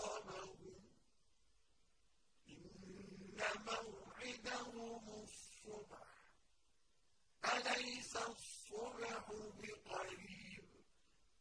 أَعْقَابَهُمْ إِنَّ مَوْعِدَهُمُ الصُّبْحُ.